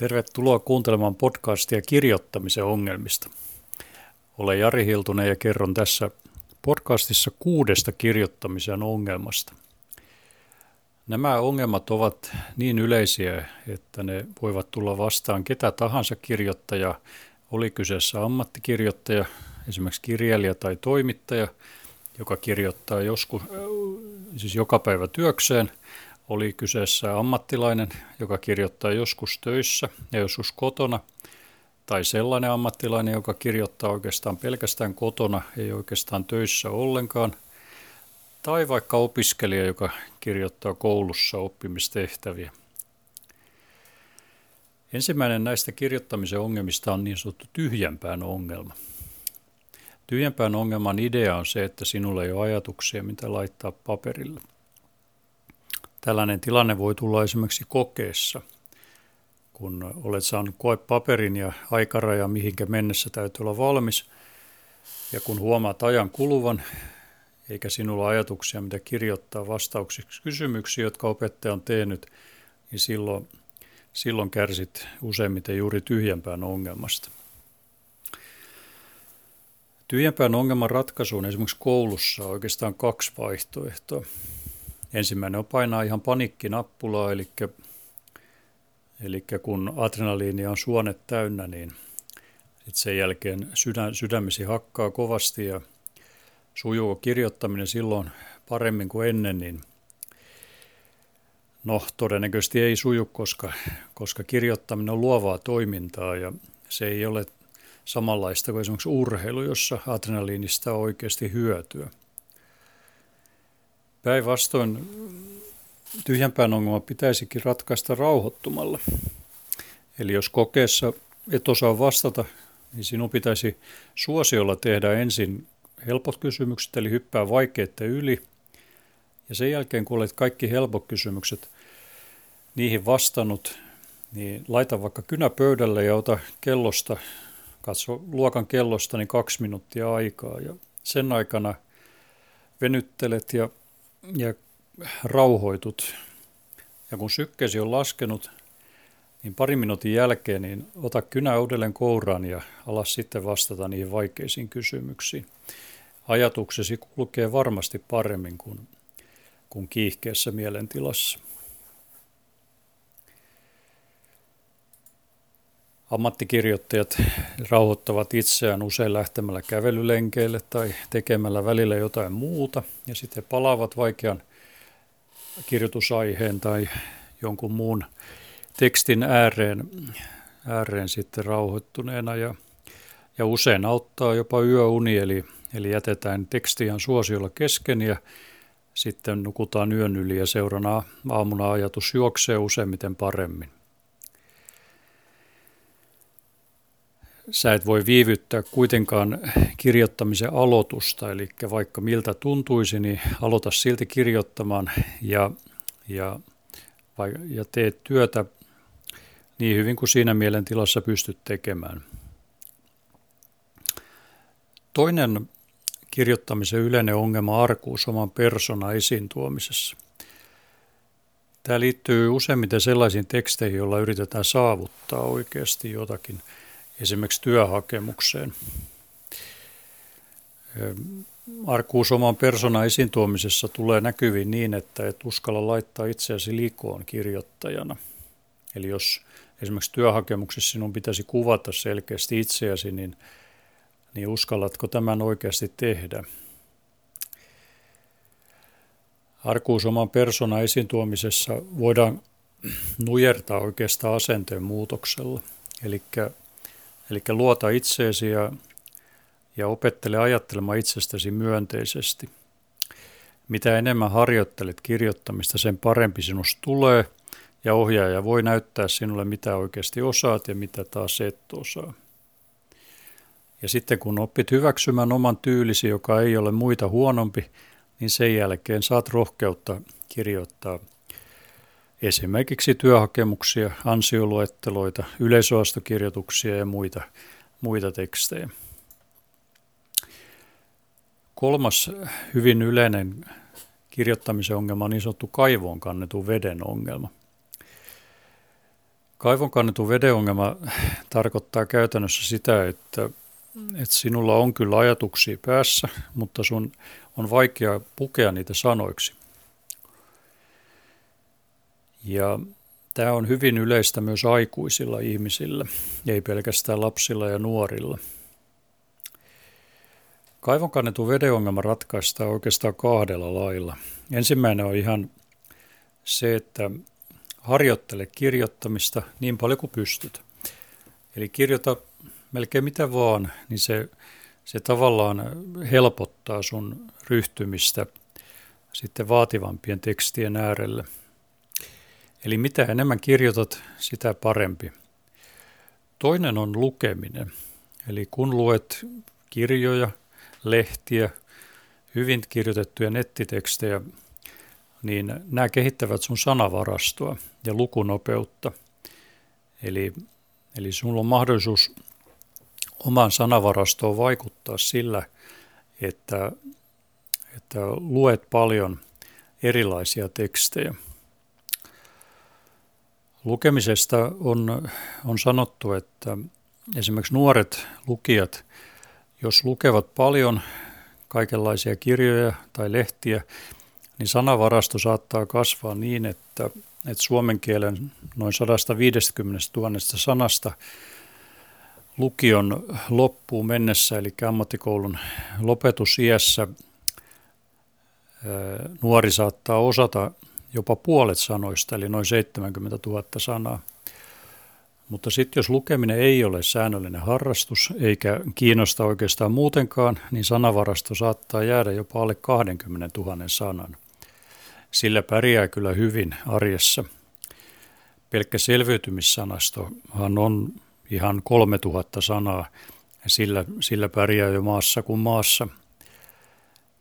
Tervetuloa kuuntelemaan podcastia kirjoittamisen ongelmista. Olen Jari Hiltunen ja kerron tässä podcastissa kuudesta kirjoittamisen ongelmasta. Nämä ongelmat ovat niin yleisiä, että ne voivat tulla vastaan ketä tahansa kirjoittaja, oli kyseessä ammattikirjoittaja, esimerkiksi kirjailija tai toimittaja, joka kirjoittaa joskus, siis joka päivä työkseen – oli kyseessä ammattilainen, joka kirjoittaa joskus töissä ja joskus kotona, tai sellainen ammattilainen, joka kirjoittaa oikeastaan pelkästään kotona, ei oikeastaan töissä ollenkaan, tai vaikka opiskelija, joka kirjoittaa koulussa oppimistehtäviä. Ensimmäinen näistä kirjoittamisen ongelmista on niin sanottu tyhjänpään ongelma. Tyhjänpään ongelman idea on se, että sinulla ei ole ajatuksia, mitä laittaa paperille. Tällainen tilanne voi tulla esimerkiksi kokeessa, kun olet saanut koepaperin ja aikaraja, mihinkä mennessä täytyy olla valmis. Ja kun huomaat ajan kuluvan, eikä sinulla ajatuksia, mitä kirjoittaa vastauksiksi kysymyksiin, jotka opettaja on tehnyt, niin silloin, silloin kärsit useimmiten juuri tyhjempään ongelmasta. Tyhjempään ongelman ratkaisuun esimerkiksi koulussa on oikeastaan kaksi vaihtoehtoa. Ensimmäinen on painaa ihan panikkinappulaa, eli, eli kun adrenaliini on suonet täynnä, niin sit sen jälkeen sydän, sydämesi hakkaa kovasti ja sujuu kirjoittaminen silloin paremmin kuin ennen, niin no todennäköisesti ei suju, koska, koska kirjoittaminen on luovaa toimintaa ja se ei ole samanlaista kuin esimerkiksi urheilu, jossa adrenaliinista on oikeasti hyötyä. Päinvastoin tyhjänpään ongelma pitäisikin ratkaista rauhoittumalla. Eli jos kokeessa et osaa vastata, niin sinun pitäisi suosiolla tehdä ensin helpot kysymykset, eli hyppää vaikeiden yli. Ja sen jälkeen, kun olet kaikki helpot kysymykset niihin vastannut, niin laita vaikka kynä pöydälle ja ota kellosta, katso luokan kellosta, niin kaksi minuuttia aikaa. Ja sen aikana venyttelet ja ja rauhoitut. Ja kun sykkeesi on laskenut, niin pari minuutin jälkeen niin ota kynä uudelleen kouraan ja alas sitten vastata niihin vaikeisiin kysymyksiin. Ajatuksesi kulkee varmasti paremmin kuin, kuin kiihkeässä mielentilassa. Ammattikirjoittajat rauhoittavat itseään usein lähtemällä kävelylenkeille tai tekemällä välillä jotain muuta ja sitten palaavat vaikean kirjoitusaiheen tai jonkun muun tekstin ääreen, ääreen sitten rauhoittuneena ja, ja usein auttaa jopa yöuni, eli, eli jätetään tekstiä suosiolla kesken ja sitten nukutaan yön yli ja seurana aamuna ajatus juoksee useimmiten paremmin. Sä et voi viivyttää kuitenkaan kirjoittamisen aloitusta, eli vaikka miltä tuntuisi, niin aloita silti kirjoittamaan ja, ja, ja teet työtä niin hyvin kuin siinä mielentilassa pystyt tekemään. Toinen kirjoittamisen yleinen ongelma arkuus oman persona esiin tuomisessa. Tämä liittyy useimmiten sellaisiin teksteihin, joilla yritetään saavuttaa oikeasti jotakin – esimerkiksi työhakemukseen. Arkuus oman persoonan esiin tuomisessa tulee näkyviin niin, että et uskalla laittaa itseäsi likoon kirjoittajana. Eli jos esimerkiksi työhakemuksessa sinun pitäisi kuvata selkeästi itseäsi, niin, niin uskallatko tämän oikeasti tehdä? Arkuus oman persoonan esiin tuomisessa voidaan nujertaa oikeastaan asenteen muutoksella. Eli Eli luota itseesi ja, ja opettele ajattelemaan itsestäsi myönteisesti. Mitä enemmän harjoittelet kirjoittamista, sen parempi sinusta tulee ja ohjaaja voi näyttää sinulle, mitä oikeasti osaat ja mitä taas et osaa. Ja sitten kun oppit hyväksymään oman tyylisi, joka ei ole muita huonompi, niin sen jälkeen saat rohkeutta kirjoittaa esimerkiksi työhakemuksia, ansioluetteloita, yleisöastokirjoituksia ja muita, muita tekstejä. Kolmas hyvin yleinen kirjoittamisen ongelma on niin sanottu kaivoon kannetun veden ongelma. Kaivon kannetun veden ongelma tarkoittaa käytännössä sitä, että, että sinulla on kyllä ajatuksia päässä, mutta sun on vaikea pukea niitä sanoiksi. Ja tämä on hyvin yleistä myös aikuisilla ihmisillä, ei pelkästään lapsilla ja nuorilla. Kaivon kannetun veden ongelma ratkaistaan oikeastaan kahdella lailla. Ensimmäinen on ihan se, että harjoittele kirjoittamista niin paljon kuin pystyt. Eli kirjoita melkein mitä vaan, niin se, se tavallaan helpottaa sun ryhtymistä sitten vaativampien tekstien äärelle. Eli mitä enemmän kirjoitat, sitä parempi. Toinen on lukeminen. Eli kun luet kirjoja, lehtiä, hyvin kirjoitettuja nettitekstejä, niin nämä kehittävät sun sanavarastoa ja lukunopeutta. Eli, eli sulla on mahdollisuus omaan sanavarastoon vaikuttaa sillä, että, että luet paljon erilaisia tekstejä. Lukemisesta on, on sanottu, että esimerkiksi nuoret lukijat, jos lukevat paljon kaikenlaisia kirjoja tai lehtiä, niin sanavarasto saattaa kasvaa niin, että, että suomen kielen noin 150 000 sanasta lukion loppuun mennessä, eli ammattikoulun lopetusiässä, nuori saattaa osata jopa puolet sanoista, eli noin 70 000 sanaa. Mutta sitten jos lukeminen ei ole säännöllinen harrastus eikä kiinnosta oikeastaan muutenkaan, niin sanavarasto saattaa jäädä jopa alle 20 000 sanan. Sillä pärjää kyllä hyvin arjessa. Pelkkä selviytymissanastohan on ihan 3000 sanaa, sillä, sillä pärjää jo maassa kuin maassa.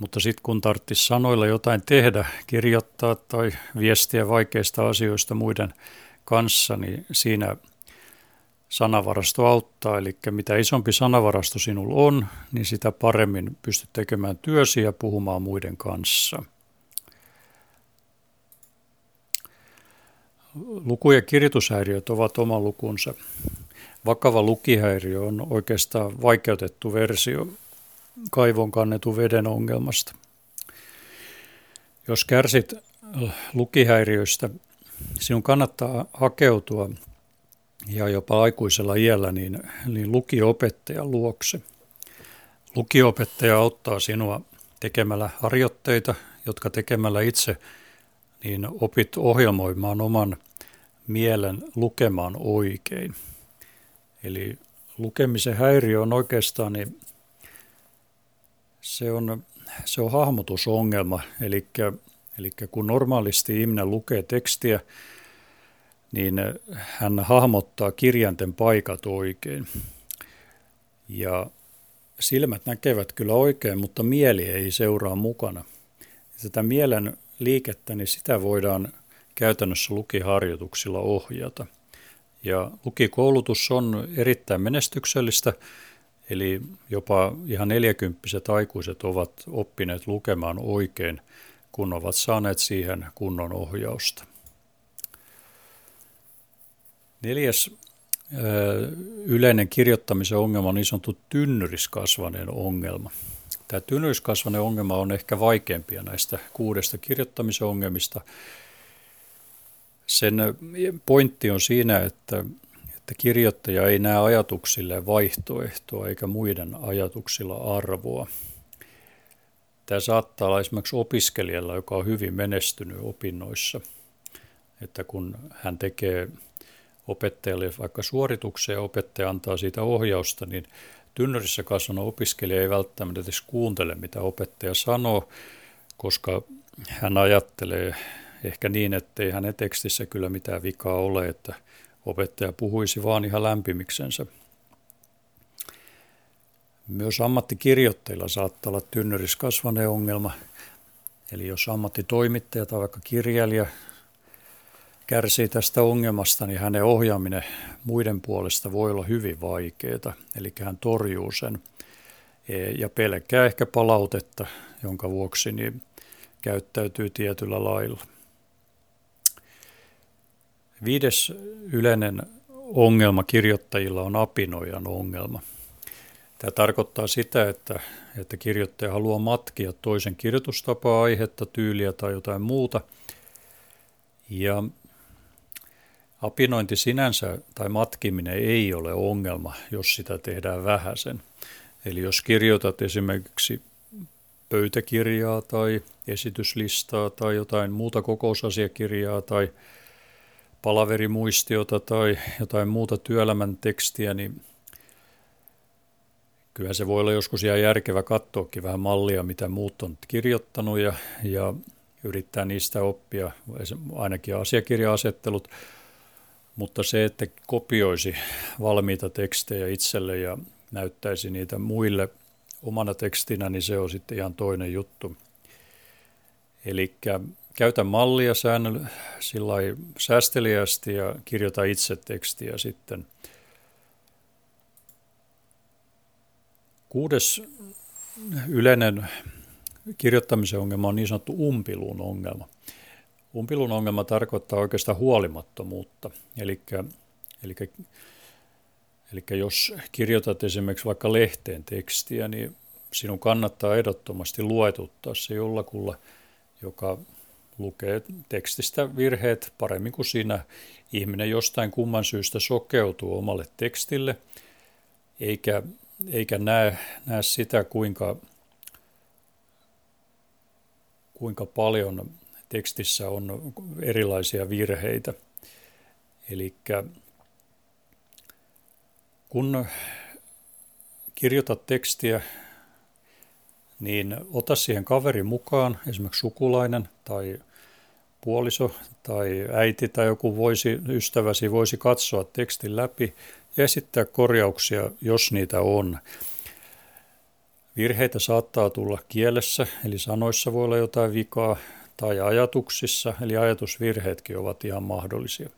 Mutta sitten kun tarvitsisi sanoilla jotain tehdä, kirjoittaa tai viestiä vaikeista asioista muiden kanssa, niin siinä sanavarasto auttaa. Eli mitä isompi sanavarasto sinulla on, niin sitä paremmin pystyt tekemään työsi ja puhumaan muiden kanssa. Luku- ja kirjoitushäiriöt ovat oma lukunsa. Vakava lukihäiriö on oikeastaan vaikeutettu versio kaivon kannetun veden ongelmasta. Jos kärsit lukihäiriöistä, sinun kannattaa hakeutua ja jopa aikuisella iällä niin, niin lukiopettajan luokse. Lukiopettaja auttaa sinua tekemällä harjoitteita, jotka tekemällä itse niin opit ohjelmoimaan oman mielen lukemaan oikein. Eli lukemisen häiriö on oikeastaan, niin se on, se on hahmotusongelma. Eli, eli kun normaalisti ihminen lukee tekstiä, niin hän hahmottaa kirjanten paikat oikein. Ja silmät näkevät kyllä oikein, mutta mieli ei seuraa mukana. Tätä mielen liikettä, niin sitä voidaan käytännössä lukiharjoituksilla ohjata. Ja lukikoulutus on erittäin menestyksellistä, eli jopa ihan neljäkymppiset aikuiset ovat oppineet lukemaan oikein, kun ovat saaneet siihen kunnon ohjausta. Neljäs yleinen kirjoittamisen ongelma on niin sanottu tynnyriskasvaneen ongelma. Tämä tynnyriskasvaneen ongelma on ehkä vaikeimpia näistä kuudesta kirjoittamisen ongelmista. Sen pointti on siinä, että, että kirjoittaja ei näe ajatuksille vaihtoehtoa eikä muiden ajatuksilla arvoa. Tämä saattaa olla esimerkiksi opiskelijalla, joka on hyvin menestynyt opinnoissa, että kun hän tekee opettajalle vaikka suorituksia ja opettaja antaa siitä ohjausta, niin tynnyrissä kasvanut opiskelija ei välttämättä edes kuuntele, mitä opettaja sanoo, koska hän ajattelee ehkä niin, että ei hänen tekstissä kyllä mitään vikaa ole, että opettaja puhuisi vaan ihan lämpimiksensä. Myös ammattikirjoittajilla saattaa olla tynnyrissä kasvaneen ongelma. Eli jos ammattitoimittaja tai vaikka kirjailija kärsii tästä ongelmasta, niin hänen ohjaaminen muiden puolesta voi olla hyvin vaikeaa. Eli hän torjuu sen e, ja pelkää ehkä palautetta, jonka vuoksi niin käyttäytyy tietyllä lailla. Viides yleinen ongelma kirjoittajilla on apinoijan ongelma. Tämä tarkoittaa sitä, että, että kirjoittaja haluaa matkia toisen kirjoitustapaa, aihetta, tyyliä tai jotain muuta. Ja apinointi sinänsä tai matkiminen ei ole ongelma, jos sitä tehdään vähäsen. Eli jos kirjoitat esimerkiksi pöytäkirjaa tai esityslistaa tai jotain muuta kokousasiakirjaa tai palaverimuistiota tai jotain muuta työelämän tekstiä, niin kyllä se voi olla joskus ihan järkevä katsoakin vähän mallia, mitä muut on kirjoittanut ja, ja yrittää niistä oppia ainakin asiakirja-asettelut, mutta se, että kopioisi valmiita tekstejä itselle ja näyttäisi niitä muille omana tekstinä, niin se on sitten ihan toinen juttu. Eli käytä mallia säännöllä säästeliästi ja kirjoita itse tekstiä sitten. Kuudes yleinen kirjoittamisen ongelma on niin sanottu umpiluun ongelma. Umpilun ongelma tarkoittaa oikeastaan huolimattomuutta. Eli, eli, eli jos kirjoitat esimerkiksi vaikka lehteen tekstiä, niin sinun kannattaa ehdottomasti luetuttaa se jollakulla, joka lukee tekstistä virheet paremmin kuin sinä. Ihminen jostain kumman syystä sokeutuu omalle tekstille, eikä, eikä näe, näe sitä, kuinka, kuinka paljon tekstissä on erilaisia virheitä. Eli kun kirjoitat tekstiä, niin ota siihen kaveri mukaan, esimerkiksi sukulainen tai puoliso tai äiti tai joku voisi, ystäväsi voisi katsoa tekstin läpi ja esittää korjauksia, jos niitä on. Virheitä saattaa tulla kielessä, eli sanoissa voi olla jotain vikaa, tai ajatuksissa, eli ajatusvirheetkin ovat ihan mahdollisia.